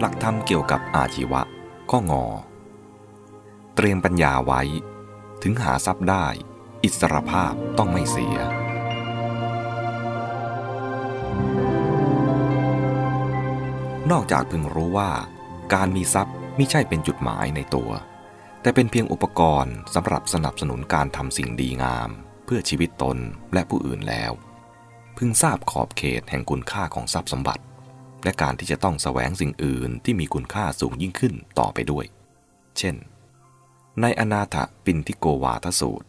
หลักธรรมเกี่ยวกับอาชีวะก็งอ เตรียมปัญญาไว้ ถึงหาทรัพย์ได้ อิสรภาพต้องไม่เสีย นอกจากพึงรู้ว่า การมีทรัพย์ไม่ใช่เป็นจุดหมายในตัว แต่เป็นเพียงอุปกรณ์สำหรับสนับสนุนการทำสิ่งดีงาม เพื่อชีวิตตนและผู้อื่นแล้ว พึงทราบขอบเขตแห่งคุณค่าของทรัพย์สมบัติ และการที่จะต้องแสวงสิ่งอื่นที่มีคุณค่าสูงยิ่งขึ้นต่อไปด้วย เช่น ในอนาถปินทิโกวาทสูตร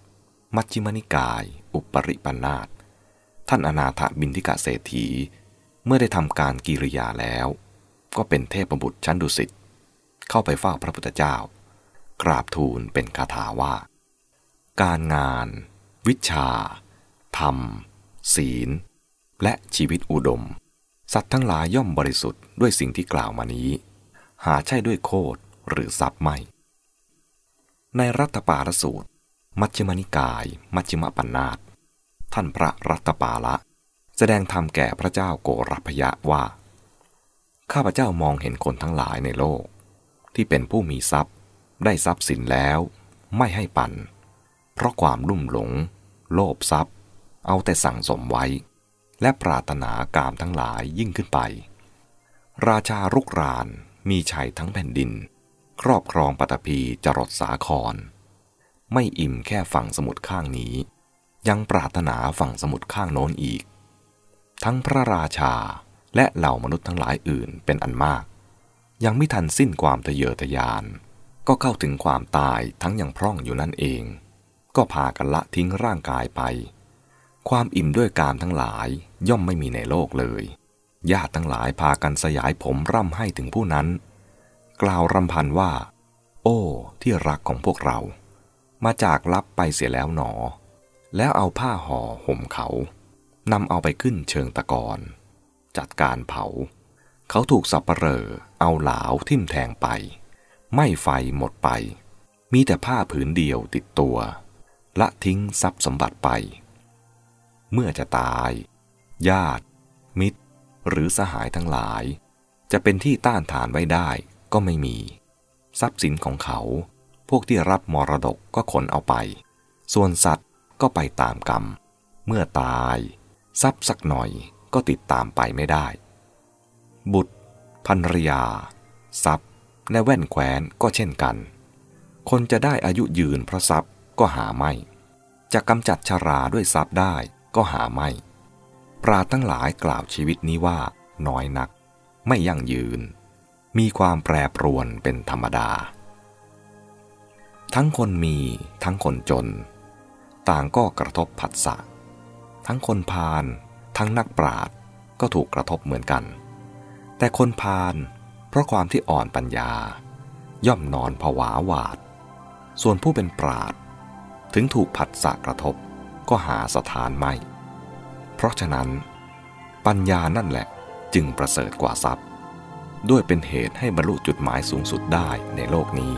มัชฌิมนิกาย อุปริปันาตท่านอนาถบินทิกะเศรษฐี เมื่อได้ทำการกิริยาแล้ว ก็เป็นเทพบุตรชั้นดุสิตเข้าไปเฝ้าพระพุทธเจ้า กราบทูลเป็นคาถาว่า การงาน วิชา ธรรม ศีล และชีวิตอุดม สัตว์ทั้งหลายย่อมบริสุทธิ์ด้วยสิ่งที่กล่าวมานี้ หาใช่ด้วยโคดหรือทรัพย์ไม่ ในรัตปาลสูตร มัชฌิมนิกาย มัชฌิมปัญนาตท่านพระรัตปาละ แสดงธรรมแก่พระเจ้าโกรพยะว่า ข้าพเจ้ามองเห็นคนทั้งหลายในโลก ที่เป็นผู้มีทรัพย์ ได้ทรัพย์สินแล้ว ไม่ให้ปัน เพราะความลุ่มหลง โลภทรัพย์ เอาแต่สั่งสมไว้ และปรารถนากามทั้งหลายยิ่งขึ้นไป ราชารุกรานมีชัยทั้งแผ่นดิน ครอบครองปัตภีจรดสาคร ไม่อิ่มแค่ฝั่งสมุทรข้างนี้ ยังปรารถนาฝั่งสมุทรข้างโน้นอีก ทั้งพระราชาและเหล่ามนุษย์ทั้งหลายอื่นเป็นอันมาก ยังไม่ทันสิ้นความทะเยอทะยาน ก็เข้าถึงความตายทั้งยังพร่องอยู่นั่นเอง ก็พากันละทิ้งร่างกายไป ความอิ่มด้วยกามทั้งหลายย่อมไม่มีในโลกเลย ญาติทั้งหลายพากันสยายผมร่ำให้ถึงผู้นั้น กล่าวรำพันว่า โอ้ ที่รักของพวกเรา มาจากลับไปเสียแล้วหนอ แล้วเอาผ้าห่อห่มเขานำเอาไปขึ้นเชิงตะกอนจัดการเผา เขาถูกสับเปลอเอาหลาวทิ่มแทงไป ไม่ไฟหมดไป มีแต่ผ้าผืนเดียวติดตัว ละทิ้งทรัพย์สมบัติไป เมื่อจะตาย ญาติ มิตร หรือสหายทั้งหลาย จะเป็นที่ต้านทานไว้ได้ก็ไม่มี ทรัพย์สินของเขา พวกที่รับมรดกก็ขนเอาไป ส่วนสัตว์ก็ไปตามกรรม เมื่อตาย ทรัพย์สักหน่อยก็ติดตามไปไม่ได้ บุตรภรรยา ทรัพย์และแว่นแคว้นก็เช่นกัน คนจะได้อายุยืนเพราะทรัพย์ก็หาไม่ จะกำจัดชาราด้วยทรัพย์ได้ ก็หาไม่ ปราทั้งหลายกล่าวชีวิตนี้ว่าน้อยนัก ไม่ยั่งยืน มีความแปรปรวนเป็นธรรมดา ทั้งคนมีทั้งคนจน ต่างก็กระทบผัสสะ ทั้งคนพาลทั้งนักปราดก็ถูกกระทบเหมือนกัน แต่คนพาลเพราะความที่อ่อนปัญญา ย่อมนอนผวาหวาด ส่วนผู้เป็นปราดถึงถูกผัดสะกระทบ ก็หาสถานไม่ เพราะฉะนั้นปัญญานั่นแหละจึงประเสริฐกว่าทรัพย์ ด้วยเป็นเหตุให้บรรลุจุดหมายสูงสุดได้ในโลกนี้